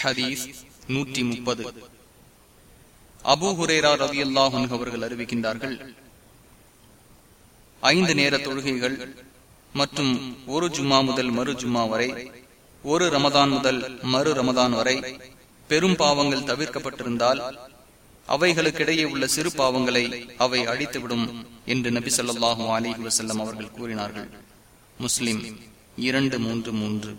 ஹதீஸ் நூற்றி முப்பது அபு ஹுரேரா ரவி அல்லாஹன் அவர்கள் அறிவிக்கின்றார்கள் ஐந்து நேர தொழுகைகள் மற்றும் ஒரு ஜும்மா முதல் மறு ஜும்மா வரை ஒரு ரமதான் முதல் மறு ரமதான் வரை பெரும் பாவங்கள் தவிர்க்கப்பட்டிருந்தால் அவைகளுக்கிடையே உள்ள சிறு பாவங்களை அவை அழித்துவிடும் என்று நபி சொல்லாஹு அலிஹி வசல்லம் அவர்கள் கூறினார்கள். முஸ்லிம் இரண்டு மூன்று மூன்று.